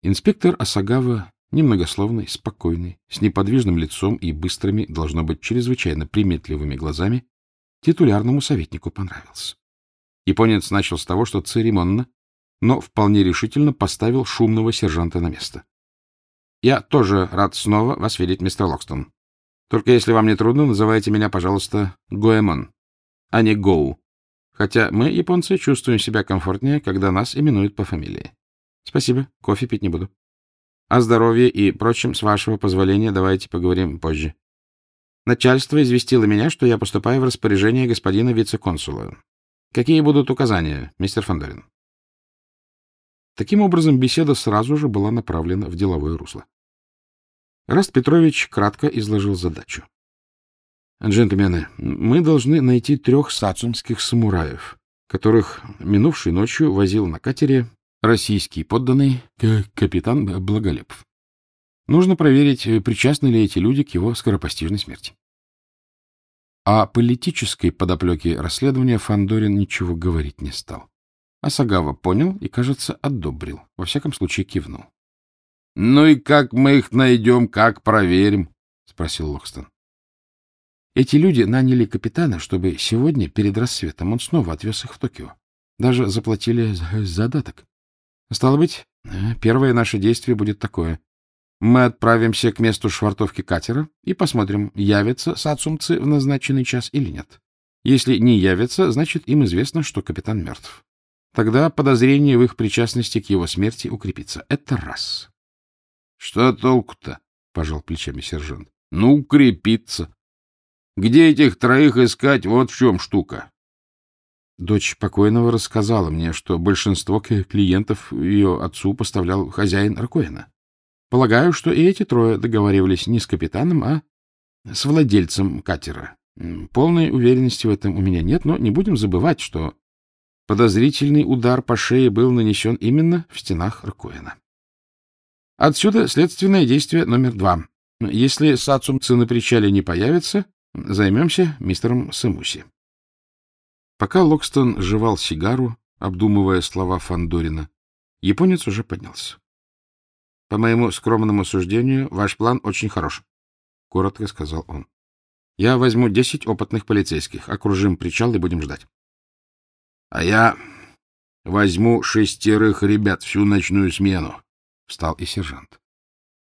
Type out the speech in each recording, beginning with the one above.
Инспектор Асагава, немногословный, спокойный, с неподвижным лицом и быстрыми, должно быть, чрезвычайно приметливыми глазами, титулярному советнику понравился. Японец начал с того, что церемонно, но вполне решительно поставил шумного сержанта на место. — Я тоже рад снова вас видеть, мистер Локстон. Только если вам не трудно, называйте меня, пожалуйста, Гоэмон, а не Гоу. Хотя мы, японцы, чувствуем себя комфортнее, когда нас именуют по фамилии. Спасибо, кофе пить не буду. О здоровье и прочем, с вашего позволения, давайте поговорим позже. Начальство известило меня, что я поступаю в распоряжение господина вице-консула. Какие будут указания, мистер Фандорин? Таким образом, беседа сразу же была направлена в деловое русло. Раст Петрович кратко изложил задачу. Джентльмены, мы должны найти трех сацумских самураев, которых минувшей ночью возил на катере российский подданный капитан Благолепов. Нужно проверить, причастны ли эти люди к его скоропостижной смерти. О политической подоплеке расследования Фандорин ничего говорить не стал. Асагава понял и, кажется, одобрил. Во всяком случае, кивнул. — Ну и как мы их найдем, как проверим? — спросил Локстон. Эти люди наняли капитана, чтобы сегодня, перед рассветом, он снова отвез их в Токио. Даже заплатили задаток. Стало быть, э, первое наше действие будет такое. Мы отправимся к месту швартовки катера и посмотрим, явятся сацумцы в назначенный час или нет. Если не явятся, значит, им известно, что капитан мертв. Тогда подозрение в их причастности к его смерти укрепится. Это раз. — Что толку-то? — пожал плечами сержант. — Ну, укрепится. Где этих троих искать, вот в чем штука. Дочь покойного рассказала мне, что большинство клиентов ее отцу поставлял хозяин Ракоина. Полагаю, что и эти трое договаривались не с капитаном, а с владельцем катера. Полной уверенности в этом у меня нет, но не будем забывать, что подозрительный удар по шее был нанесен именно в стенах Ракоина. Отсюда следственное действие номер два. Если сацумцы на причале не появятся, Займемся мистером Самуси. Пока Локстон жевал сигару, обдумывая слова Фандорина, японец уже поднялся. — По моему скромному суждению, ваш план очень хорош, — коротко сказал он. — Я возьму десять опытных полицейских, окружим причал и будем ждать. — А я возьму шестерых ребят всю ночную смену, — встал и сержант.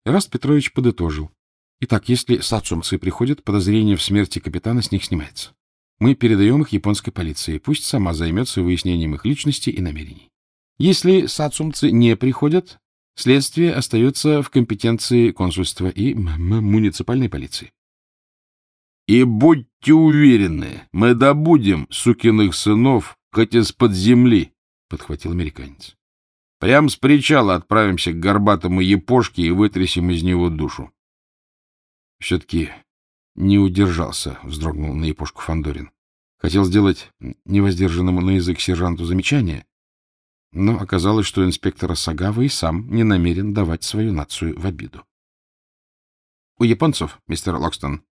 Раст Петрович подытожил. Итак, если сацумцы приходят, подозрение в смерти капитана с них снимается. Мы передаем их японской полиции. Пусть сама займется выяснением их личности и намерений. Если сацумцы не приходят, следствие остается в компетенции консульства и муниципальной полиции. И будьте уверены, мы добудем сукиных сынов хоть из-под земли, — подхватил американец. Прям с причала отправимся к горбатому япошке и вытрясем из него душу. Все-таки не удержался, вздрогнул на епошку Фандорин. Хотел сделать невоздержанному на язык сержанту замечание, но оказалось, что инспектор Сагава и сам не намерен давать свою нацию в обиду. У японцев, мистер Локстон,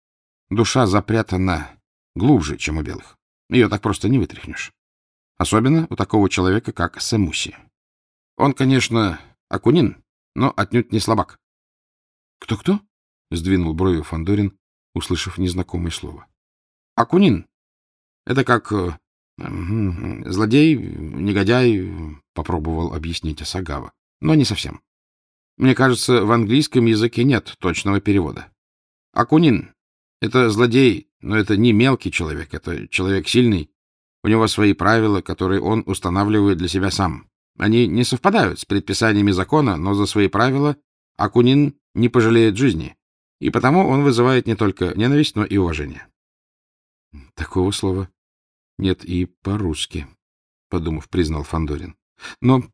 душа запрятана глубже, чем у белых. Ее так просто не вытряхнешь. Особенно у такого человека, как Самуси. Он, конечно, акунин, но отнюдь не слабак. Кто —— сдвинул брови Фандорин, услышав незнакомое слово. — Акунин. Это как э, злодей, негодяй, — попробовал объяснить Асагава. Но не совсем. Мне кажется, в английском языке нет точного перевода. Акунин — это злодей, но это не мелкий человек, это человек сильный. У него свои правила, которые он устанавливает для себя сам. Они не совпадают с предписаниями закона, но за свои правила Акунин не пожалеет жизни. И потому он вызывает не только ненависть, но и уважение. — Такого слова нет и по-русски, — подумав, признал Фандорин. Но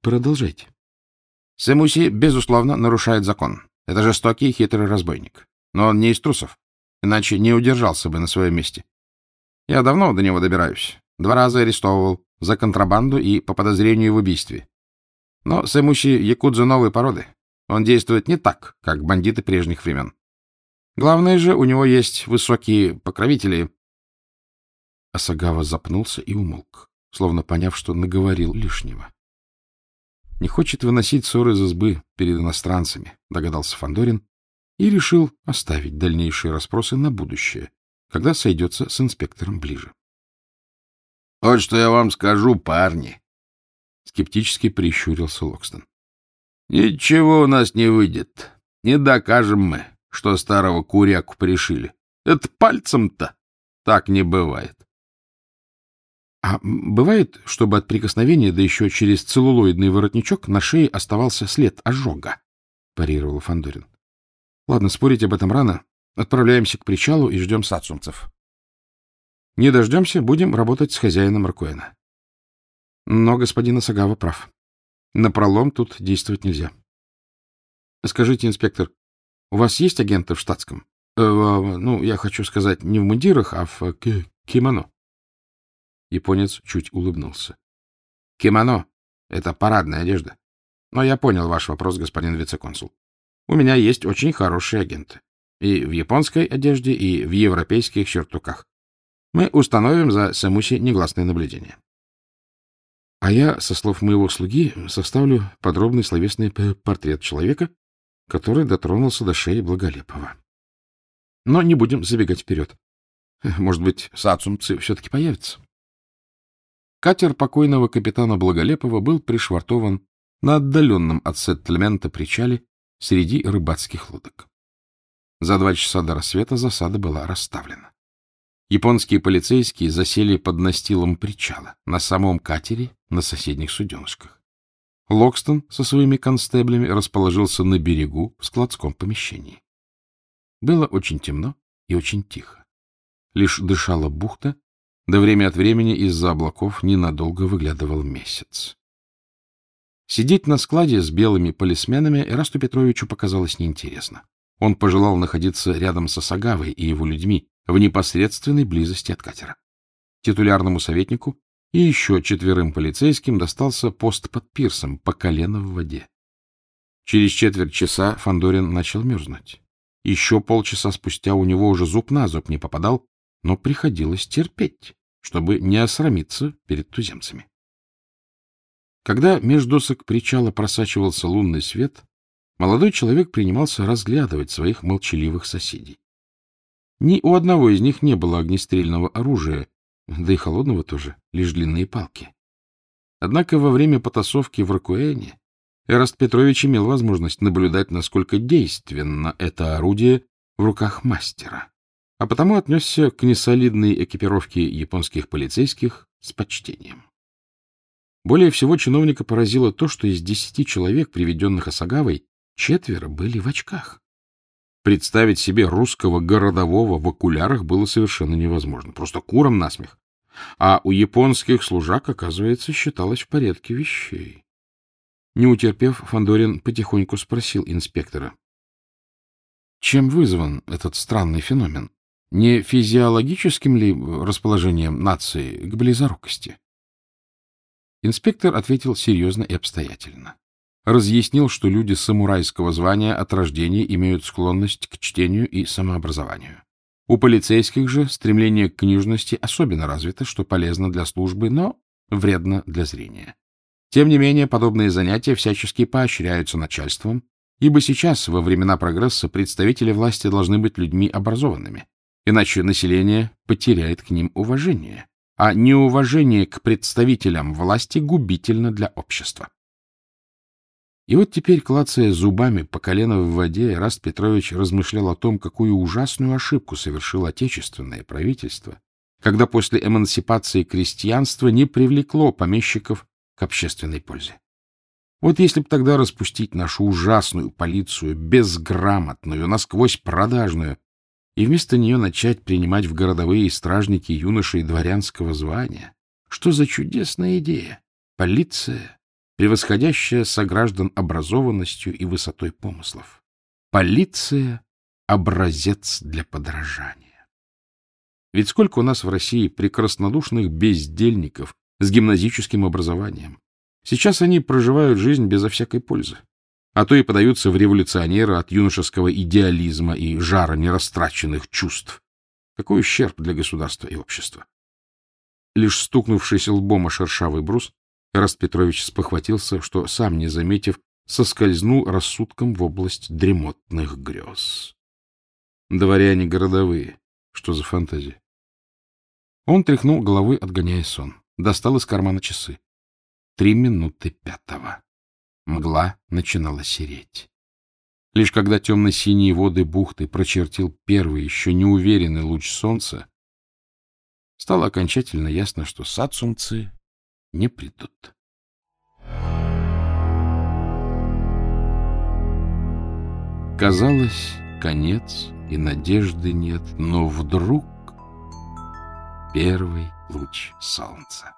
продолжайте. Сэмуси, безусловно, нарушает закон. Это жестокий и хитрый разбойник. Но он не из трусов, иначе не удержался бы на своем месте. Я давно до него добираюсь. Два раза арестовывал за контрабанду и по подозрению в убийстве. Но Сэмуси — якудза новой породы. Он действует не так, как бандиты прежних времен. Главное же, у него есть высокие покровители. Асагава запнулся и умолк, словно поняв, что наговорил лишнего. Не хочет выносить ссоры из избы перед иностранцами, догадался Фандорин и решил оставить дальнейшие расспросы на будущее, когда сойдется с инспектором ближе. — Вот что я вам скажу, парни, — скептически прищурился Локстон. — Ничего у нас не выйдет. Не докажем мы, что старого куряку пришили. Это пальцем-то так не бывает. — А бывает, чтобы от прикосновения, да еще через целлулоидный воротничок, на шее оставался след ожога? — парировал Фандорин. Ладно, спорить об этом рано. Отправляемся к причалу и ждем сацумцев. Не дождемся, будем работать с хозяином Ракуэна. Но господин Асагава прав. На пролом тут действовать нельзя. Скажите, инспектор, у вас есть агенты в штатском? Э, ну, я хочу сказать, не в мундирах, а в кимоно. Японец чуть улыбнулся. Кимоно — это парадная одежда. Но я понял ваш вопрос, господин вице-консул. У меня есть очень хорошие агенты. И в японской одежде, и в европейских сюртуках. Мы установим за Самуси негласное наблюдение. А я, со слов моего слуги, составлю подробный словесный портрет человека, который дотронулся до шеи Благолепова. Но не будем забегать вперед. Может быть, сацумцы все-таки появятся. Катер покойного капитана Благолепова был пришвартован на отдаленном от сеттельмента причале среди рыбацких лодок. За два часа до рассвета засада была расставлена. Японские полицейские засели под настилом причала, на самом катере, на соседних суденышках. Локстон со своими констеблями расположился на берегу в складском помещении. Было очень темно и очень тихо. Лишь дышала бухта, да время от времени из-за облаков ненадолго выглядывал месяц. Сидеть на складе с белыми полисменами Эрасту Петровичу показалось неинтересно. Он пожелал находиться рядом со Сагавой и его людьми в непосредственной близости от катера. Титулярному советнику и еще четверым полицейским достался пост под пирсом по колено в воде. Через четверть часа Фандорин начал мерзнуть. Еще полчаса спустя у него уже зуб на зуб не попадал, но приходилось терпеть, чтобы не осрамиться перед туземцами. Когда меж досок причала просачивался лунный свет, молодой человек принимался разглядывать своих молчаливых соседей. Ни у одного из них не было огнестрельного оружия, да и холодного тоже, лишь длинные палки. Однако во время потасовки в Ракуэне Эраст Петрович имел возможность наблюдать, насколько действенно это орудие в руках мастера, а потому отнесся к несолидной экипировке японских полицейских с почтением. Более всего чиновника поразило то, что из десяти человек, приведенных Осагавой, четверо были в очках. Представить себе русского городового в окулярах было совершенно невозможно. Просто куром насмех. А у японских служак, оказывается, считалось в порядке вещей. Не утерпев, Фандорин потихоньку спросил инспектора. Чем вызван этот странный феномен? Не физиологическим ли расположением нации к близорукости? Инспектор ответил серьезно и обстоятельно. Разъяснил, что люди самурайского звания от рождения имеют склонность к чтению и самообразованию. У полицейских же стремление к книжности особенно развито, что полезно для службы, но вредно для зрения. Тем не менее, подобные занятия всячески поощряются начальством, ибо сейчас, во времена прогресса, представители власти должны быть людьми образованными, иначе население потеряет к ним уважение а неуважение к представителям власти губительно для общества. И вот теперь, клацая зубами по колено в воде, Раст Петрович размышлял о том, какую ужасную ошибку совершило отечественное правительство, когда после эмансипации крестьянство не привлекло помещиков к общественной пользе. Вот если бы тогда распустить нашу ужасную полицию, безграмотную, насквозь продажную, и вместо нее начать принимать в городовые стражники юношей дворянского звания. Что за чудесная идея! Полиция, превосходящая сограждан образованностью и высотой помыслов. Полиция — образец для подражания. Ведь сколько у нас в России прекраснодушных бездельников с гимназическим образованием. Сейчас они проживают жизнь безо всякой пользы а то и подаются в революционеры от юношеского идеализма и жара нерастраченных чувств. Какой ущерб для государства и общества! Лишь стукнувшись лбом о шершавый брус, Раст Петрович спохватился, что, сам не заметив, соскользнул рассудком в область дремотных грез. Дворяне городовые. Что за фантазия? Он тряхнул головой, отгоняя сон. Достал из кармана часы. Три минуты пятого. Мгла начинала сереть. Лишь когда темно-синие воды бухты прочертил первый, еще неуверенный луч солнца, стало окончательно ясно, что сацумцы не придут. Казалось, конец и надежды нет, но вдруг первый луч солнца.